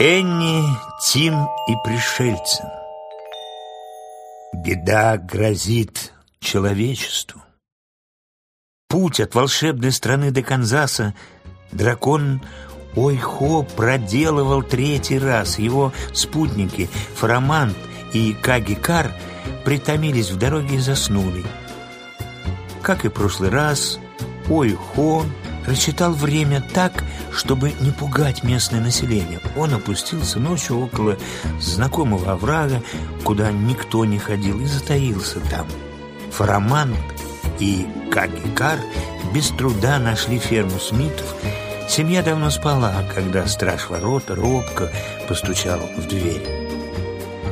Энни, Тим и пришельцы. Беда грозит человечеству. Путь от волшебной страны до Канзаса дракон Ойхо проделывал третий раз. Его спутники Фарамант и Кагикар притомились в дороге и заснули. Как и прошлый раз, Ойхо рассчитал время так, чтобы не пугать местное население. Он опустился ночью около знакомого оврага, куда никто не ходил, и затаился там. Фараман и Кагикар без труда нашли ферму Смитов. Семья давно спала, когда страж ворот робко постучал в дверь.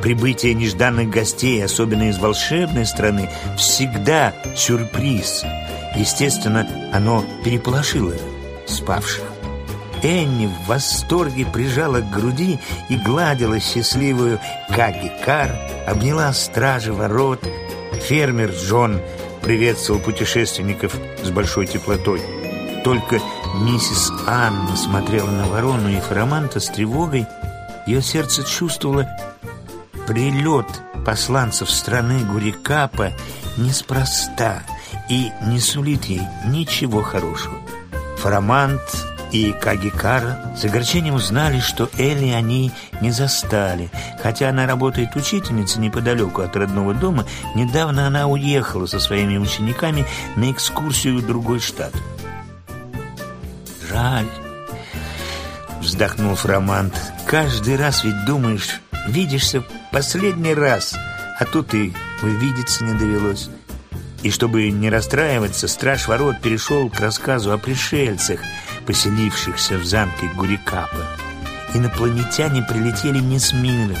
Прибытие нежданных гостей, особенно из волшебной страны, всегда сюрприз. Естественно, оно переполошило спавших. Энни в восторге прижала к груди и гладила счастливую Каги Кар, обняла стражи ворот. Фермер Джон приветствовал путешественников с большой теплотой. Только миссис Анна смотрела на ворону и фараманта с тревогой. Ее сердце чувствовало прилет посланцев страны Гурикапа неспроста и не сулит ей ничего хорошего. Фарамант и Кагикара с огорчением узнали, что Элли они не застали. Хотя она работает учительницей неподалеку от родного дома, недавно она уехала со своими учениками на экскурсию в другой штат. «Жаль», — вздохнул Фрамант. «Каждый раз ведь думаешь, видишься последний раз, а тут и увидеться не довелось». И чтобы не расстраиваться, страж ворот перешел к рассказу о пришельцах, поселившихся в замке Гурикапа. Инопланетяне прилетели не с миром.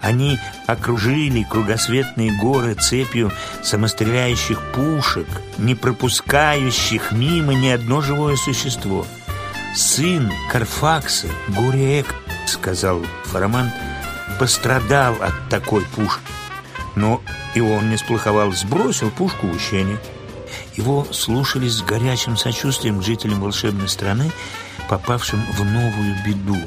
Они окружили кругосветные горы цепью самостреляющих пушек, не пропускающих мимо ни одно живое существо. «Сын Карфакса, Гуриэк, — сказал Фараман, — пострадал от такой пушки. Но и он не сплоховал, сбросил пушку в ущелье. Его слушали с горячим сочувствием жителям волшебной страны, попавшим в новую беду.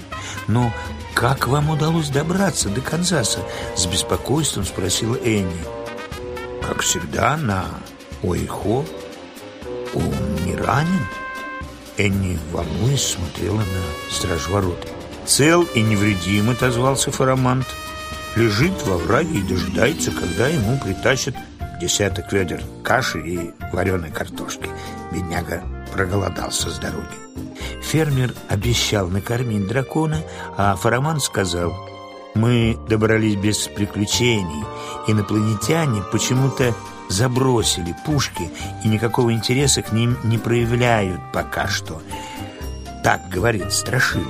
Но как вам удалось добраться до Канзаса? С беспокойством спросила Энни. Как всегда, на Ойхо. Он не ранен? Энни, волнуясь, смотрела на страж ворот. «Цел и невредим», — отозвался Фарамант лежит во враге и дожидается, когда ему притащат десяток ведер каши и вареной картошки. Бедняга проголодался с дороги. Фермер обещал накормить дракона, а Фараман сказал, «Мы добрались без приключений. Инопланетяне почему-то забросили пушки и никакого интереса к ним не проявляют пока что». Так говорит Страшила.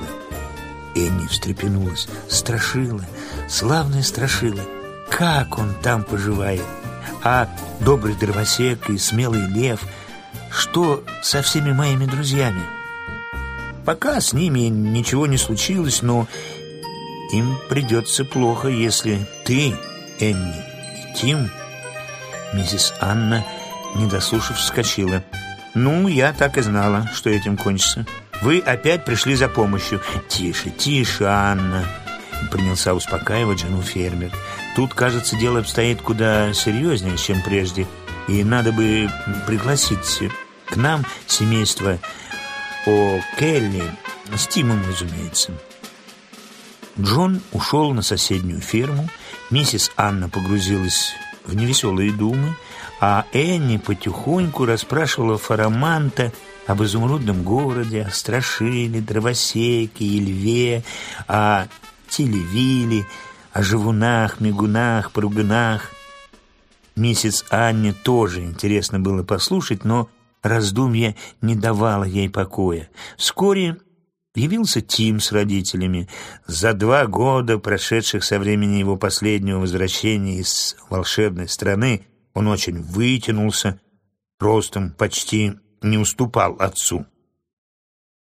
Энни встрепенулась. «Страшила! Славная Страшила! Как он там поживает? А добрый дровосек и смелый лев? Что со всеми моими друзьями?» «Пока с ними ничего не случилось, но им придется плохо, если ты, Энни, и Тим...» Миссис Анна, не дослушав, вскочила. «Ну, я так и знала, что этим кончится». Вы опять пришли за помощью. Тише, тише, Анна. Принялся успокаивать жену фермер. Тут, кажется, дело обстоит куда серьезнее, чем прежде. И надо бы пригласить к нам семейство О Келли, с Тимом, разумеется. Джон ушел на соседнюю ферму, миссис Анна погрузилась в невеселые думы, а Энни потихоньку расспрашивала Фараманта об изумрудном городе, о Страшиле, Дровосеке и Льве, о Телевиле, о живунах, мигунах, пругунах. Миссис Анне тоже интересно было послушать, но раздумье не давало ей покоя. Вскоре явился Тим с родителями. За два года, прошедших со времени его последнего возвращения из волшебной страны, он очень вытянулся, ростом почти не уступал отцу.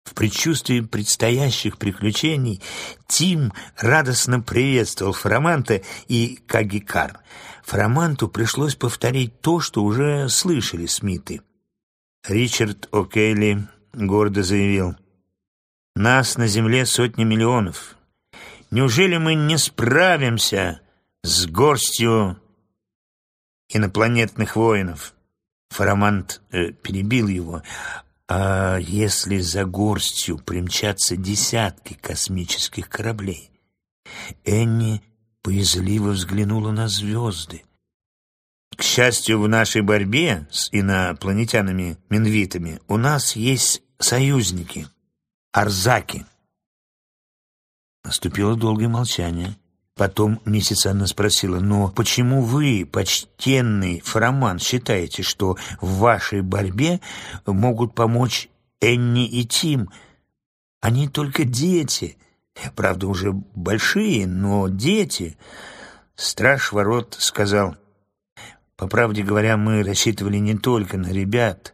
В предчувствии предстоящих приключений Тим радостно приветствовал Фраманта и Кагикар. Фраманту пришлось повторить то, что уже слышали Смиты. Ричард О'Кейли гордо заявил, «Нас на земле сотни миллионов, неужели мы не справимся с горстью инопланетных воинов?» Фарамант э, перебил его. «А если за горстью примчатся десятки космических кораблей?» Энни боязливо взглянула на звезды. К счастью, в нашей борьбе с инопланетянами-минвитами у нас есть союзники — арзаки. Наступило долгое молчание. Потом миссис Анна спросила, «Но почему вы, почтенный Фараман, считаете, что в вашей борьбе могут помочь Энни и Тим? Они только дети, правда, уже большие, но дети». Страж ворот сказал, «По правде говоря, мы рассчитывали не только на ребят,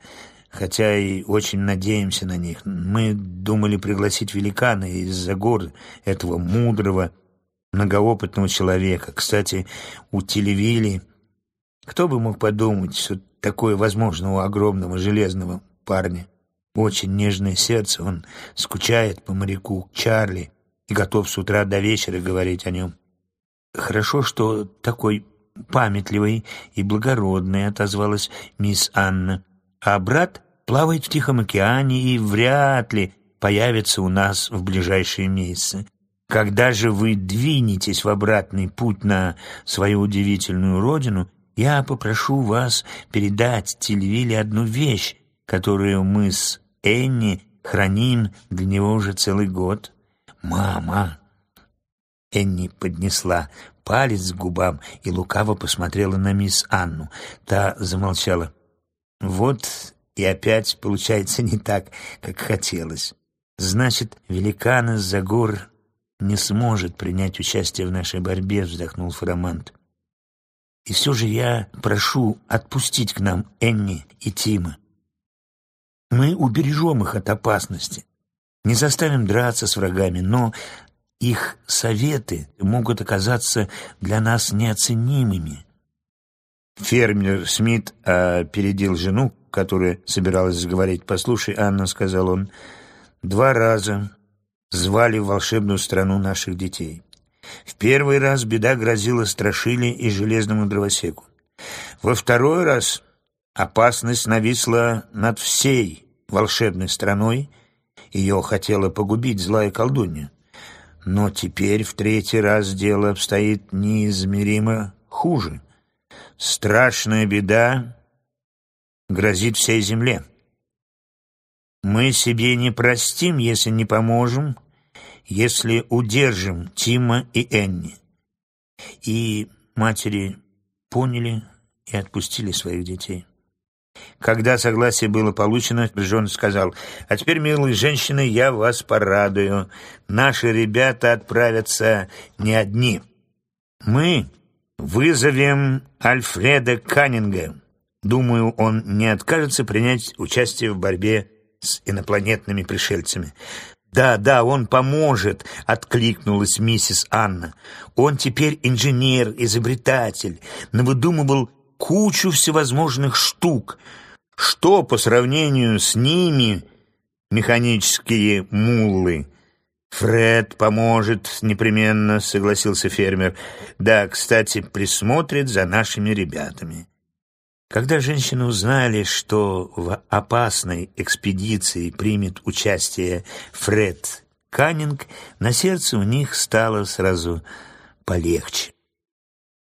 хотя и очень надеемся на них. Мы думали пригласить великана из-за гор этого мудрого, многоопытного человека. Кстати, у Телевили... Кто бы мог подумать, что такое возможно у огромного железного парня? Очень нежное сердце, он скучает по моряку Чарли и готов с утра до вечера говорить о нем. Хорошо, что такой памятливый и благородный, отозвалась мисс Анна. А брат плавает в Тихом океане и вряд ли появится у нас в ближайшие месяцы. Когда же вы двинетесь в обратный путь на свою удивительную родину, я попрошу вас передать Тильвиле одну вещь, которую мы с Энни храним для него уже целый год. «Мама!» Энни поднесла палец к губам и лукаво посмотрела на мисс Анну. Та замолчала. «Вот и опять получается не так, как хотелось. Значит, великан из-за гор не сможет принять участие в нашей борьбе», — вздохнул Фарамант. «И все же я прошу отпустить к нам Энни и Тима. Мы убережем их от опасности, не заставим драться с врагами, но их советы могут оказаться для нас неоценимыми». Фермер Смит опередил жену, которая собиралась заговорить. «Послушай, Анна», — сказал он, — «два раза звали в волшебную страну наших детей. В первый раз беда грозила Страшиле и Железному дровосеку. Во второй раз опасность нависла над всей волшебной страной, ее хотела погубить злая колдунья. Но теперь в третий раз дело обстоит неизмеримо хуже. Страшная беда грозит всей земле. Мы себе не простим, если не поможем если удержим Тима и Энни. И матери поняли и отпустили своих детей. Когда согласие было получено, Джон сказал, «А теперь, милые женщины, я вас порадую. Наши ребята отправятся не одни. Мы вызовем Альфреда Каннинга. Думаю, он не откажется принять участие в борьбе с инопланетными пришельцами. «Да, да, он поможет», — откликнулась миссис Анна. «Он теперь инженер, изобретатель, навыдумывал кучу всевозможных штук. Что по сравнению с ними механические муллы?» «Фред поможет непременно», — согласился фермер. «Да, кстати, присмотрит за нашими ребятами». Когда женщины узнали, что в опасной экспедиции примет участие Фред Каннинг, на сердце у них стало сразу полегче.